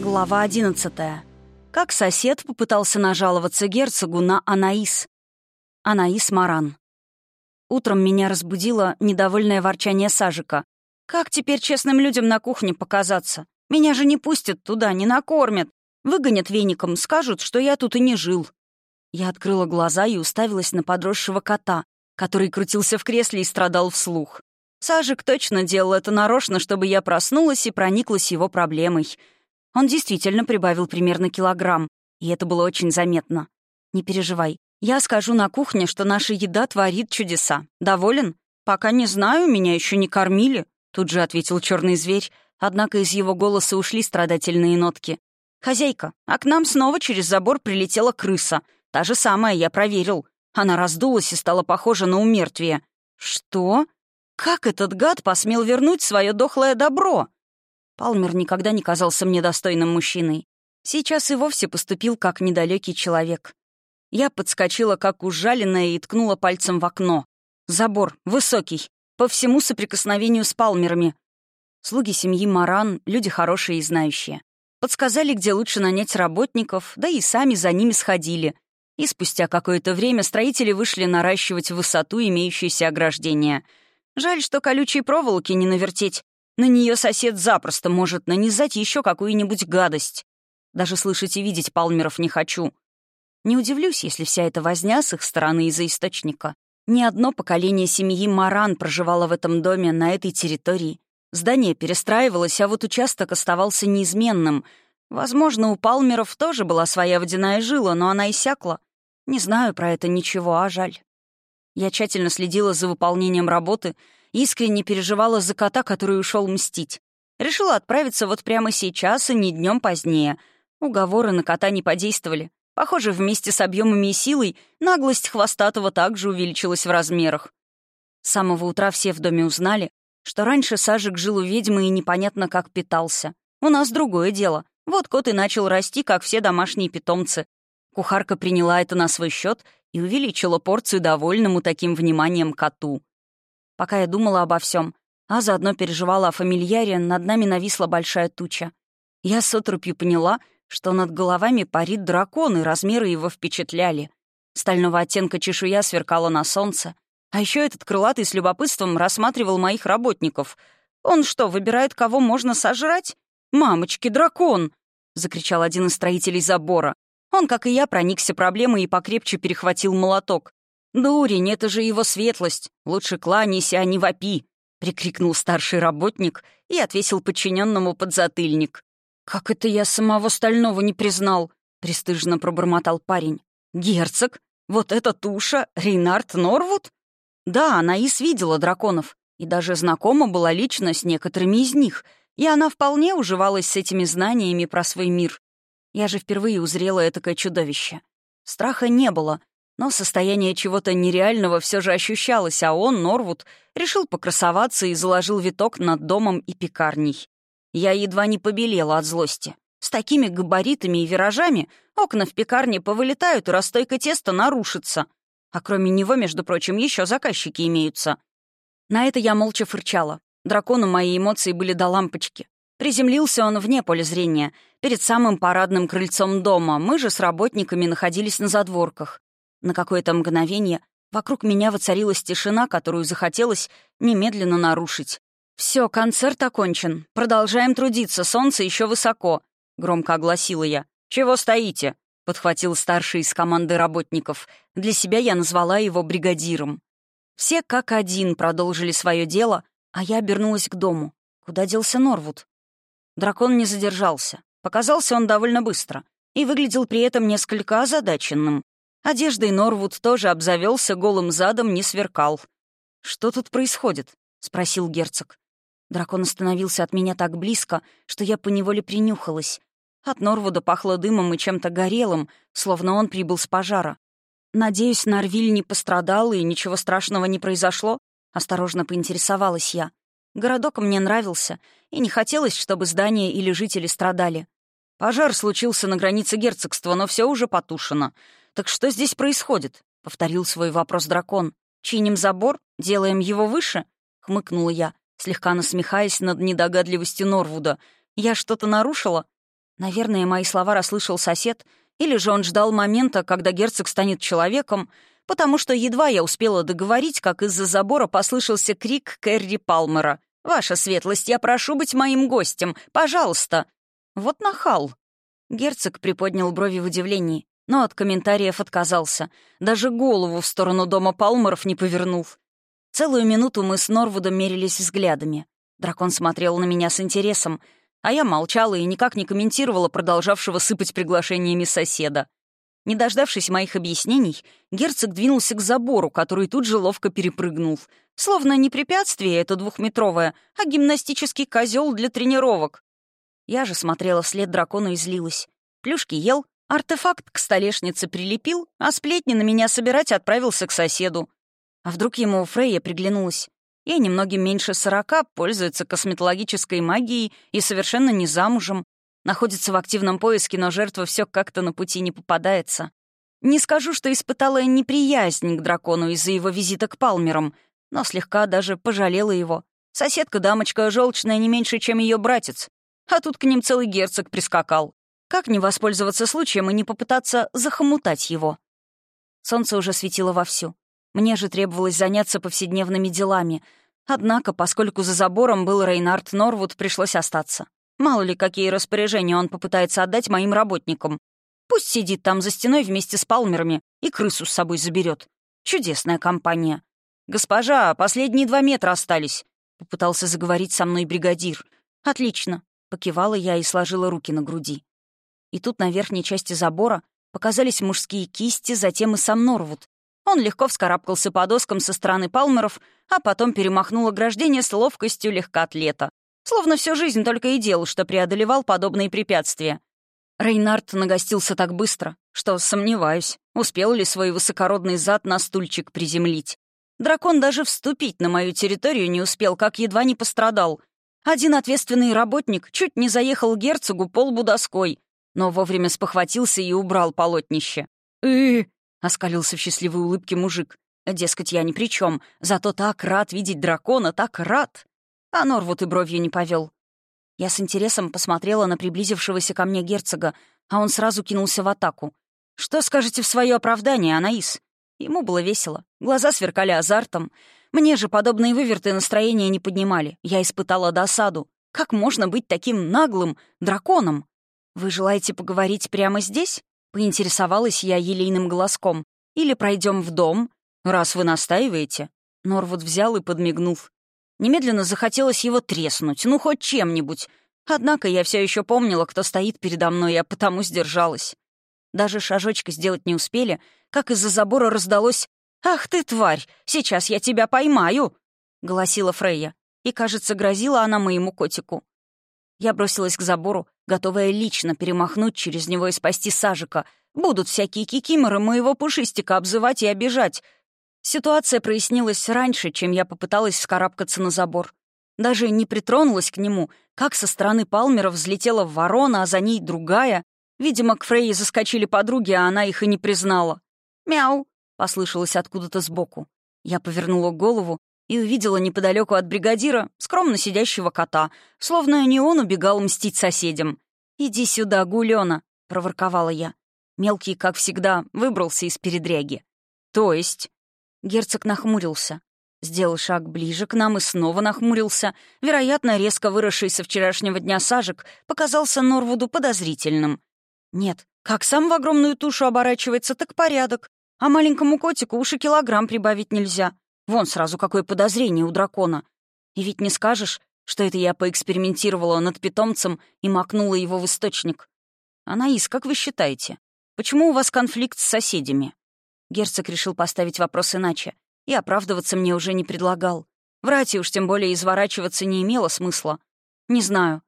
Глава одиннадцатая. Как сосед попытался нажаловаться герцогу на Анаис. Анаис Маран. Утром меня разбудило недовольное ворчание Сажика. «Как теперь честным людям на кухне показаться? Меня же не пустят туда, не накормят. Выгонят веником, скажут, что я тут и не жил». Я открыла глаза и уставилась на подросшего кота, который крутился в кресле и страдал вслух. Сажик точно делал это нарочно, чтобы я проснулась и прониклась его проблемой — он действительно прибавил примерно килограмм, и это было очень заметно. «Не переживай. Я скажу на кухне, что наша еда творит чудеса. Доволен? Пока не знаю, меня еще не кормили», — тут же ответил черный зверь, однако из его голоса ушли страдательные нотки. «Хозяйка, а к нам снова через забор прилетела крыса. Та же самая, я проверил. Она раздулась и стала похожа на умертвие». «Что? Как этот гад посмел вернуть свое дохлое добро?» Палмер никогда не казался мне достойным мужчиной. Сейчас и вовсе поступил как недалекий человек. Я подскочила, как ужаленная, и ткнула пальцем в окно. Забор, высокий, по всему соприкосновению с Палмерами. Слуги семьи Маран — люди хорошие и знающие. Подсказали, где лучше нанять работников, да и сами за ними сходили. И спустя какое-то время строители вышли наращивать высоту имеющейся ограждения. Жаль, что колючей проволоки не навертеть, на нее сосед запросто может нанизать еще какую-нибудь гадость. Даже слышать и видеть Палмеров не хочу. Не удивлюсь, если вся эта возня с их стороны из-за источника. Ни одно поколение семьи Маран проживало в этом доме, на этой территории. Здание перестраивалось, а вот участок оставался неизменным. Возможно, у Палмеров тоже была своя водяная жила, но она иссякла. Не знаю про это ничего, а жаль. Я тщательно следила за выполнением работы — искренне переживала за кота, который ушел мстить. Решила отправиться вот прямо сейчас и не днем позднее. Уговоры на кота не подействовали. Похоже, вместе с объемами и силой наглость хвостатого также увеличилась в размерах. С самого утра все в доме узнали, что раньше Сажик жил у ведьмы и непонятно как питался. У нас другое дело. Вот кот и начал расти, как все домашние питомцы. Кухарка приняла это на свой счет и увеличила порцию довольному таким вниманием коту. Пока я думала обо всем, а заодно переживала о фамильяре, над нами нависла большая туча. Я с отрупью поняла, что над головами парит дракон, и размеры его впечатляли. Стального оттенка чешуя сверкала на солнце. А еще этот крылатый с любопытством рассматривал моих работников. «Он что, выбирает, кого можно сожрать? Мамочки, дракон!» — закричал один из строителей забора. Он, как и я, проникся проблемой и покрепче перехватил молоток. «Дурень, это же его светлость! Лучше кланяйся, а не вопи!» — прикрикнул старший работник и отвесил подчиненному подзатыльник. «Как это я самого Стального не признал?» — престыжно пробормотал парень. «Герцог? Вот эта туша? Рейнард Норвуд?» Да, она и свидела драконов, и даже знакома была лично с некоторыми из них, и она вполне уживалась с этими знаниями про свой мир. Я же впервые узрела этакое чудовище. Страха не было, но состояние чего-то нереального все же ощущалось, а он, Норвуд, решил покрасоваться и заложил виток над домом и пекарней. Я едва не побелела от злости. С такими габаритами и виражами окна в пекарне повылетают, и расстойка теста нарушится. А кроме него, между прочим, еще заказчики имеются. На это я молча фырчала. Дракону мои эмоции были до лампочки. Приземлился он вне поля зрения, перед самым парадным крыльцом дома. Мы же с работниками находились на задворках. На какое-то мгновение вокруг меня воцарилась тишина, которую захотелось немедленно нарушить. «Все, концерт окончен. Продолжаем трудиться, солнце еще высоко», — громко огласила я. «Чего стоите?» — подхватил старший из команды работников. Для себя я назвала его бригадиром. Все как один продолжили свое дело, а я обернулась к дому. Куда делся Норвуд? Дракон не задержался. Показался он довольно быстро и выглядел при этом несколько озадаченным. Одеждой Норвуд тоже обзавелся голым задом, не сверкал. «Что тут происходит?» — спросил герцог. Дракон остановился от меня так близко, что я поневоле принюхалась. От Норвуда пахло дымом и чем-то горелым, словно он прибыл с пожара. «Надеюсь, Нарвиль не пострадал и ничего страшного не произошло?» — осторожно поинтересовалась я. Городок мне нравился, и не хотелось, чтобы здания или жители страдали. Пожар случился на границе герцогства, но все уже потушено. «Так что здесь происходит?» — повторил свой вопрос дракон. «Чиним забор? Делаем его выше?» — хмыкнула я, слегка насмехаясь над недогадливостью Норвуда. «Я что-то нарушила?» Наверное, мои слова расслышал сосед, или же он ждал момента, когда герцог станет человеком, потому что едва я успела договорить, как из-за забора послышался крик Кэрри Палмера. «Ваша светлость, я прошу быть моим гостем! Пожалуйста!» Вот нахал. Герцог приподнял брови в удивлении, но от комментариев отказался, даже голову в сторону дома Палмеров не повернув. Целую минуту мы с Норвудом мерились взглядами. Дракон смотрел на меня с интересом, а я молчала и никак не комментировала продолжавшего сыпать приглашениями соседа. Не дождавшись моих объяснений, герцог двинулся к забору, который тут же ловко перепрыгнул. Словно не препятствие это двухметровое, а гимнастический козел для тренировок. Я же смотрела вслед дракону и злилась. Плюшки ел, артефакт к столешнице прилепил, а сплетни на меня собирать отправился к соседу. А вдруг ему Фрейя приглянулась? Ей немногим меньше сорока, пользуется косметологической магией и совершенно не замужем. Находится в активном поиске, но жертва все как-то на пути не попадается. Не скажу, что испытала неприязнь к дракону из-за его визита к Палмерам, но слегка даже пожалела его. Соседка-дамочка желчная не меньше, чем ее братец. А тут к ним целый герцог прискакал. Как не воспользоваться случаем и не попытаться захомутать его? Солнце уже светило вовсю. Мне же требовалось заняться повседневными делами. Однако, поскольку за забором был Рейнард Норвуд, пришлось остаться. Мало ли, какие распоряжения он попытается отдать моим работникам. Пусть сидит там за стеной вместе с палмерами и крысу с собой заберет. Чудесная компания. «Госпожа, последние два метра остались», — попытался заговорить со мной бригадир. «Отлично», — покивала я и сложила руки на груди. И тут на верхней части забора показались мужские кисти, затем и сам Норвуд. Он легко вскарабкался по доскам со стороны палмеров, а потом перемахнул ограждение с ловкостью легкоатлета. Словно всю жизнь только и делал, что преодолевал подобные препятствия. Рейнард нагостился так быстро, что сомневаюсь, успел ли свой высокородный зад на стульчик приземлить. Дракон даже вступить на мою территорию не успел, как едва не пострадал. Один ответственный работник чуть не заехал герцогу полбу доской, но вовремя спохватился и убрал полотнище. «Э, — оскалился в счастливой улыбке мужик. «Дескать, я ни при чем, зато так рад видеть дракона, так рад!» А Норвуд и бровью не повел. Я с интересом посмотрела на приблизившегося ко мне герцога, а он сразу кинулся в атаку. «Что скажете в свое оправдание, Анаис?» Ему было весело. Глаза сверкали азартом. Мне же подобные выверты настроения не поднимали. Я испытала досаду. Как можно быть таким наглым драконом? Вы желаете поговорить прямо здесь? Поинтересовалась я елейным голоском. «Или пройдем в дом, раз вы настаиваете?» Норвуд взял и подмигнул. Немедленно захотелось его треснуть, ну хоть чем-нибудь. Однако я все еще помнила, кто стоит передо мной, а потому сдержалась. Даже шажочка сделать не успели, как из-за забора раздалось «Ах ты, тварь! Сейчас я тебя поймаю!» — голосила Фрейя. И, кажется, грозила она моему котику. Я бросилась к забору, готовая лично перемахнуть через него и спасти Сажика. Будут всякие кикиморы моего пушистика обзывать и обижать. Ситуация прояснилась раньше, чем я попыталась вскарабкаться на забор. Даже не притронулась к нему, как со стороны Палмера взлетела ворона, а за ней другая. Видимо, к Фрейе заскочили подруги, а она их и не признала. «Мяу!» — послышалось откуда-то сбоку. Я повернула голову и увидела неподалеку от бригадира скромно сидящего кота, словно не он убегал мстить соседям. «Иди сюда, гулёна», — проворковала я. Мелкий, как всегда, выбрался из передряги. «То есть?» Герцог нахмурился. Сделал шаг ближе к нам и снова нахмурился. Вероятно, резко выросший со вчерашнего дня сажек показался Норвуду подозрительным. Нет, как сам в огромную тушу оборачивается, так порядок. А маленькому котику уж килограмм прибавить нельзя. Вон сразу какое подозрение у дракона. И ведь не скажешь, что это я поэкспериментировала над питомцем и макнула его в источник. Анаис, как вы считаете, почему у вас конфликт с соседями? Герцог решил поставить вопрос иначе, и оправдываться мне уже не предлагал. Врать и уж тем более изворачиваться не имело смысла. Не знаю.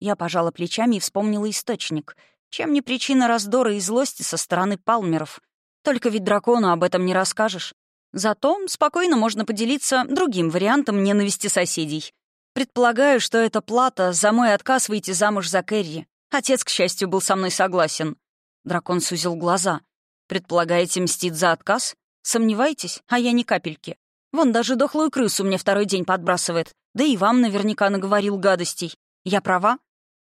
Я пожала плечами и вспомнила источник. Чем не причина раздора и злости со стороны палмеров? Только ведь дракону об этом не расскажешь. Зато спокойно можно поделиться другим вариантом ненависти соседей. Предполагаю, что это плата за мой отказ выйти замуж за Кэрри. Отец, к счастью, был со мной согласен. Дракон сузил глаза. Предполагаете, мстит за отказ? Сомневаетесь? А я ни капельки. Вон даже дохлую крысу мне второй день подбрасывает. Да и вам наверняка наговорил гадостей. Я права?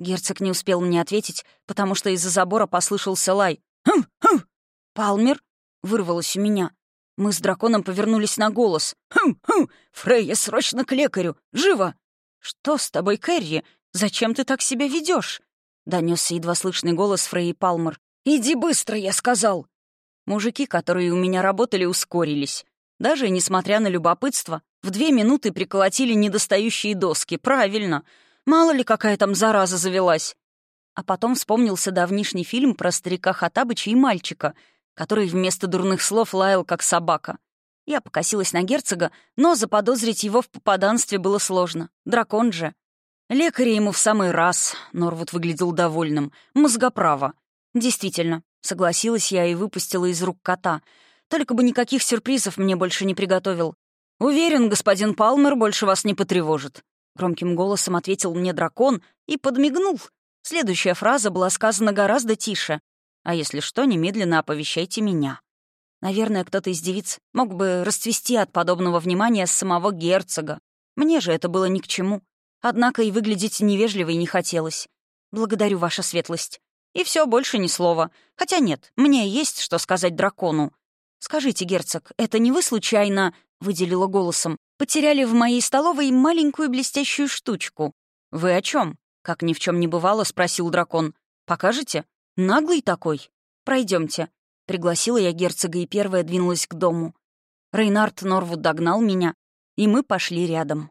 Герцог не успел мне ответить, потому что из-за забора послышался лай. «Хм! Хм!» «Палмер?» — вырвалось у меня. Мы с драконом повернулись на голос. «Хм! Хм! Фрейя, срочно к лекарю! Живо!» «Что с тобой, Кэрри? Зачем ты так себя ведешь? донесся едва слышный голос Фрейи Палмер. «Иди быстро, я сказал!» Мужики, которые у меня работали, ускорились. Даже несмотря на любопытство, в две минуты приколотили недостающие доски. Правильно. Мало ли, какая там зараза завелась. А потом вспомнился давнишний фильм про старика Хатабыча и мальчика, который вместо дурных слов лаял, как собака. Я покосилась на герцога, но заподозрить его в попаданстве было сложно. Дракон же. Лекаря ему в самый раз. Норвуд выглядел довольным. Мозгоправо. Действительно, согласилась я и выпустила из рук кота. Только бы никаких сюрпризов мне больше не приготовил. «Уверен, господин Палмер больше вас не потревожит», — громким голосом ответил мне дракон и подмигнул. Следующая фраза была сказана гораздо тише. «А если что, немедленно оповещайте меня». Наверное, кто-то из девиц мог бы расцвести от подобного внимания самого герцога. Мне же это было ни к чему. Однако и выглядеть невежливой не хотелось. «Благодарю, ваша светлость». И все больше ни слова. Хотя нет, мне есть что сказать дракону. «Скажите, герцог, это не вы случайно...» — выделила голосом. «Потеряли в моей столовой маленькую блестящую штучку». «Вы о чем? как ни в чем не бывало, спросил дракон. «Покажете? Наглый такой. Пройдемте. Пригласила я герцога и первая двинулась к дому. Рейнард Норвуд догнал меня, и мы пошли рядом.